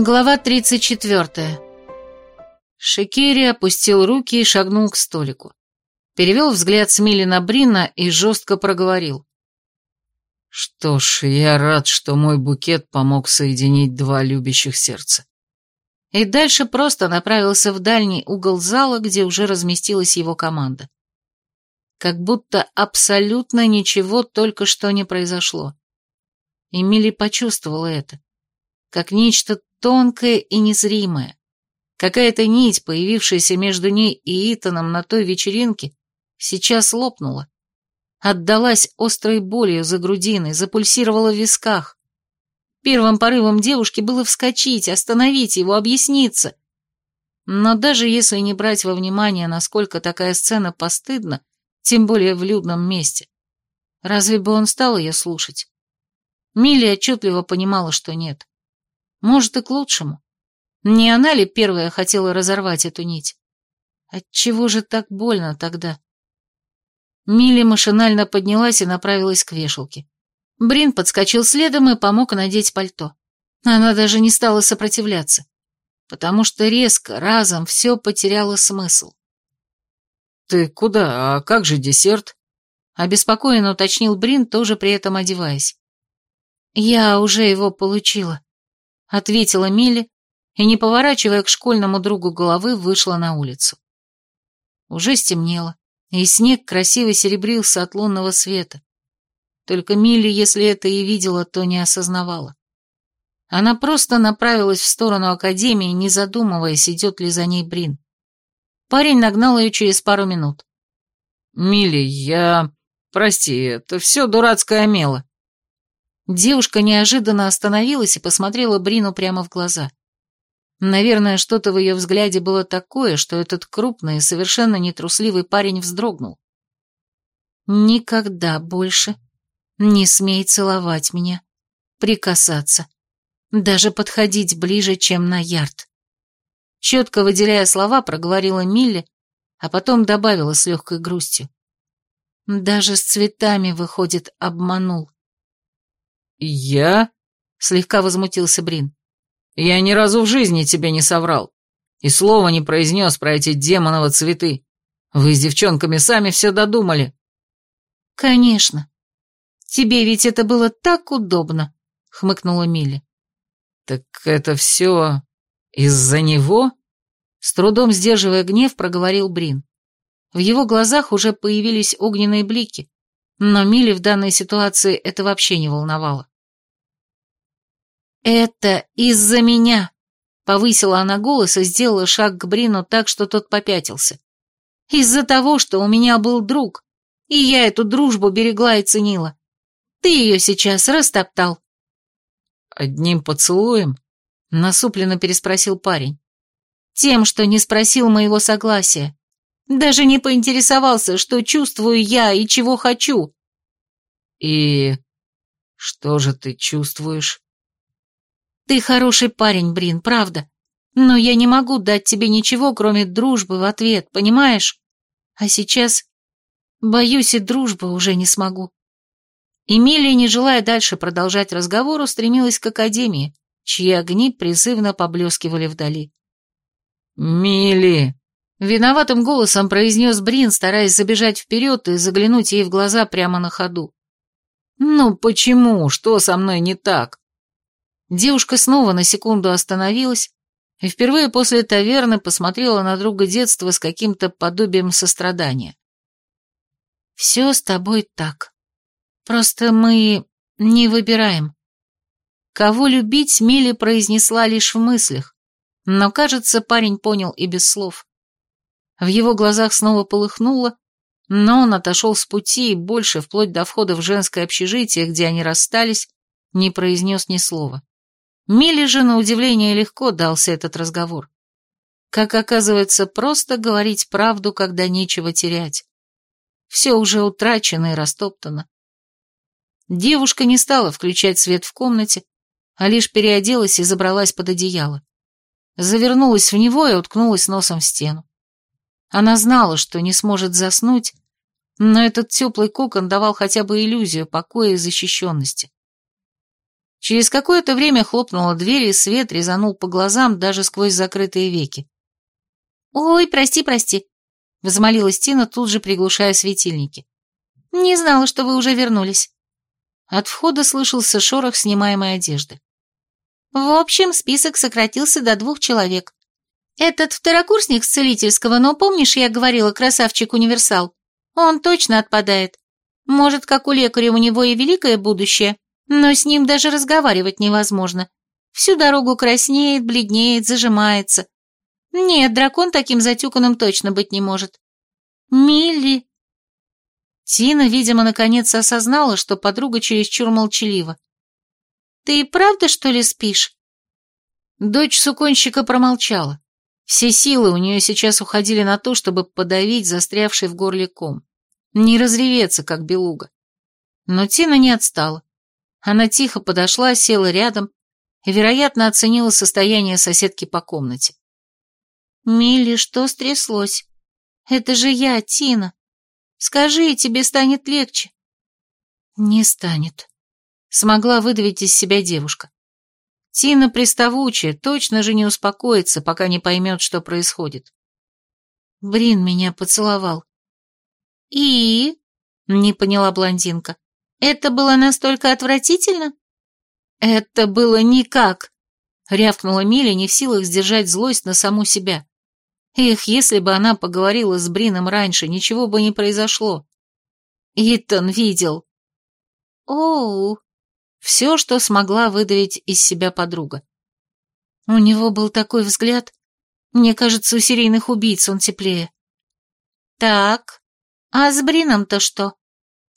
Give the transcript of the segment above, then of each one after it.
Глава 34. Шикери опустил руки и шагнул к столику. Перевел взгляд с Мили на Брина и жестко проговорил. «Что ж, я рад, что мой букет помог соединить два любящих сердца». И дальше просто направился в дальний угол зала, где уже разместилась его команда. Как будто абсолютно ничего только что не произошло. Эмили почувствовала это, как нечто тонкое и незримое. Какая-то нить, появившаяся между ней и Итаном на той вечеринке, сейчас лопнула. Отдалась острой болью за грудиной, запульсировала в висках. Первым порывом девушки было вскочить, остановить его, объясниться. Но даже если не брать во внимание, насколько такая сцена постыдна, тем более в людном месте, разве бы он стал ее слушать? Милли отчетливо понимала, что нет. Может, и к лучшему. Не она ли первая хотела разорвать эту нить? Отчего же так больно тогда? Милли машинально поднялась и направилась к вешалке. Брин подскочил следом и помог надеть пальто. Она даже не стала сопротивляться, потому что резко, разом все потеряло смысл. «Ты куда? А как же десерт?» Обеспокоенно уточнил Брин, тоже при этом одеваясь. «Я уже его получила», — ответила Милли и, не поворачивая к школьному другу головы, вышла на улицу. Уже стемнело, и снег красиво серебрился от лунного света. Только Милли, если это и видела, то не осознавала. Она просто направилась в сторону Академии, не задумываясь, идет ли за ней Брин. Парень нагнал ее через пару минут. «Милли, я... Прости, это все дурацкое мело». Девушка неожиданно остановилась и посмотрела Брину прямо в глаза. Наверное, что-то в ее взгляде было такое, что этот крупный и совершенно нетрусливый парень вздрогнул. «Никогда больше не смей целовать меня, прикасаться, даже подходить ближе, чем на ярд». Четко выделяя слова, проговорила Милли, а потом добавила с легкой грустью. «Даже с цветами, выходит, обманул». «Я?» — слегка возмутился Брин. Я ни разу в жизни тебе не соврал. И слова не произнес про эти демоново цветы. Вы с девчонками сами все додумали. Конечно. Тебе ведь это было так удобно, хмыкнула Милли. Так это все из-за него? С трудом сдерживая гнев, проговорил Брин. В его глазах уже появились огненные блики, но Милли в данной ситуации это вообще не волновало. «Это из-за меня!» Повысила она голос и сделала шаг к Брину так, что тот попятился. «Из-за того, что у меня был друг, и я эту дружбу берегла и ценила. Ты ее сейчас растоптал». «Одним поцелуем?» — насупленно переспросил парень. «Тем, что не спросил моего согласия. Даже не поинтересовался, что чувствую я и чего хочу». «И что же ты чувствуешь?» Ты хороший парень, Брин, правда. Но я не могу дать тебе ничего, кроме дружбы в ответ, понимаешь? А сейчас, боюсь, и дружбы уже не смогу. Эмилия, не желая дальше продолжать разговор, устремилась к академии, чьи огни призывно поблескивали вдали. «Милли!» Виноватым голосом произнес Брин, стараясь забежать вперед и заглянуть ей в глаза прямо на ходу. «Ну почему? Что со мной не так?» Девушка снова на секунду остановилась и впервые после таверны посмотрела на друга детства с каким-то подобием сострадания. «Все с тобой так. Просто мы не выбираем». Кого любить, Милли произнесла лишь в мыслях, но, кажется, парень понял и без слов. В его глазах снова полыхнуло, но он отошел с пути и больше, вплоть до входа в женское общежитие, где они расстались, не произнес ни слова. Миле же, на удивление, легко дался этот разговор. Как оказывается, просто говорить правду, когда нечего терять. Все уже утрачено и растоптано. Девушка не стала включать свет в комнате, а лишь переоделась и забралась под одеяло. Завернулась в него и уткнулась носом в стену. Она знала, что не сможет заснуть, но этот теплый кокон давал хотя бы иллюзию покоя и защищенности. Через какое-то время хлопнула дверь, и свет резанул по глазам даже сквозь закрытые веки. «Ой, прости, прости», — взмолилась Тина, тут же приглушая светильники. «Не знала, что вы уже вернулись». От входа слышался шорох снимаемой одежды. В общем, список сократился до двух человек. Этот второкурсник с целительского, но помнишь, я говорила, красавчик-универсал? Он точно отпадает. Может, как у лекаря у него и великое будущее, но с ним даже разговаривать невозможно. Всю дорогу краснеет, бледнеет, зажимается. Нет, дракон таким затюканным точно быть не может. Милли. Тина, видимо, наконец осознала, что подруга чересчур молчалива. «Ты правда, что ли, спишь?» Дочь суконщика промолчала. Все силы у нее сейчас уходили на то, чтобы подавить застрявший в горле ком. Не разреветься, как белуга. Но Тина не отстала. Она тихо подошла, села рядом и, вероятно, оценила состояние соседки по комнате. «Милли, что стряслось? Это же я, Тина. Скажи, тебе станет легче». «Не станет», — смогла выдавить из себя девушка. Тина приставучая, точно же не успокоится, пока не поймет, что происходит. Брин меня поцеловал. «И?» — не поняла блондинка. «Это было настолько отвратительно?» «Это было никак!» — рявкнула Миля, не в силах сдержать злость на саму себя. Эх, если бы она поговорила с Брином раньше, ничего бы не произошло. Итан видел. «Оу!» Все, что смогла выдавить из себя подруга. У него был такой взгляд. Мне кажется, у серийных убийц он теплее. Так, а с Брином-то что?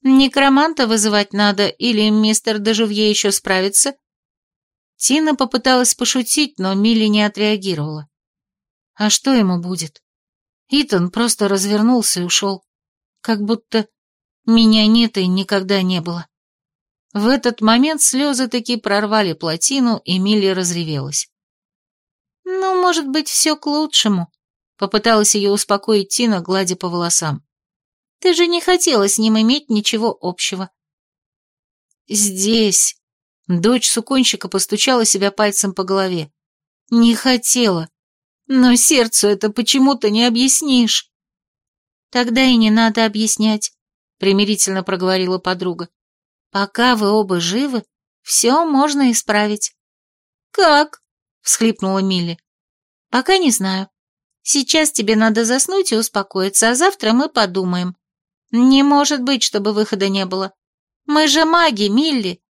Некроманта вызывать надо, или мистер Дежувье еще справится? Тина попыталась пошутить, но Милли не отреагировала. А что ему будет? Итан просто развернулся и ушел. Как будто меня нет и никогда не было. В этот момент слезы таки прорвали плотину, и Милли разревелась. «Ну, может быть, все к лучшему», — попыталась ее успокоить Тина, гладя по волосам. «Ты же не хотела с ним иметь ничего общего». «Здесь...» — дочь суконщика постучала себя пальцем по голове. «Не хотела. Но сердцу это почему-то не объяснишь». «Тогда и не надо объяснять», — примирительно проговорила подруга. Пока вы оба живы, все можно исправить. Как? всхлипнула Милли. Пока не знаю. Сейчас тебе надо заснуть и успокоиться, а завтра мы подумаем. Не может быть, чтобы выхода не было. Мы же маги, Милли.